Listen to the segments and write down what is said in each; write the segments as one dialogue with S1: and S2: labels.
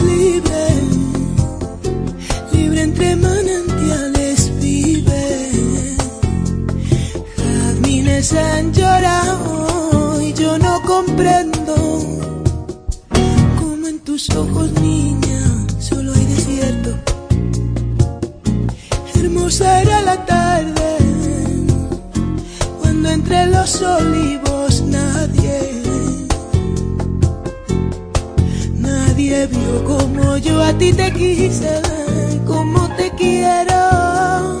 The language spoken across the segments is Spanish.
S1: libre, libre entre manantiales vive. Jazmines han llorado y yo no comprendo cómo en tus ojos, niña, solo hay desierto. Hermosa era la tarde cuando entre los olivos yo a ti te quise, como te quiero.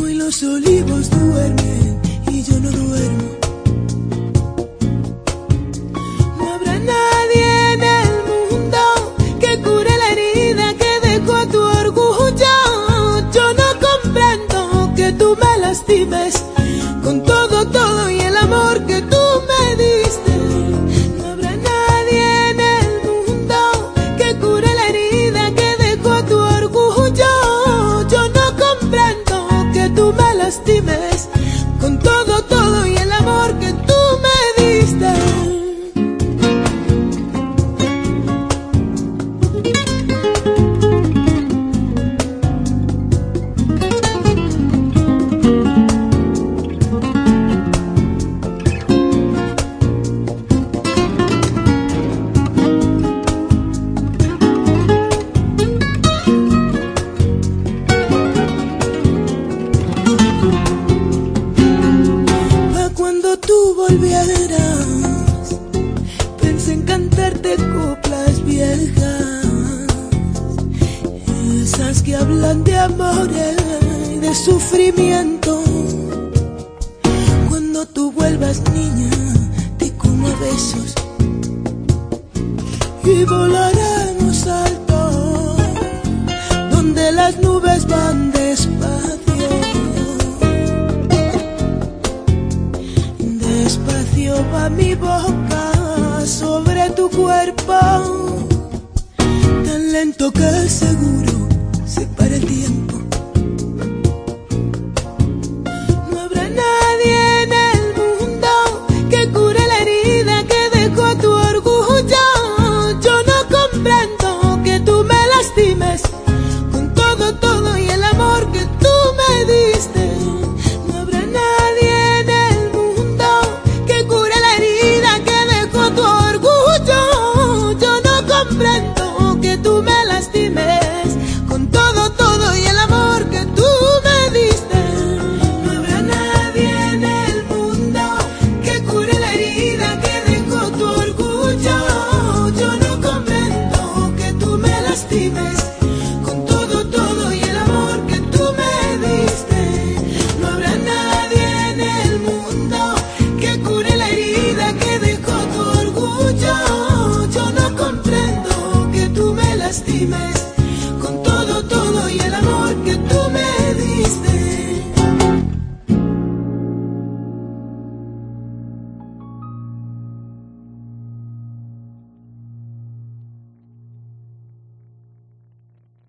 S1: Hoy los olivos duermen y yo no duermo. No habrá nadie en el mundo que cure la herida que dejó tu orgullo. Yo no comprendo que tú me lastimes tú volvieras, pensé en cantarte coplas viejas, esas que hablan de amores y de sufrimiento. Cuando tú vuelvas, niña, te como besos y volaremos alto, donde las nubes van Despacio va mi boca sobre tu cuerpo, tan lento que seguro comprendo que tú me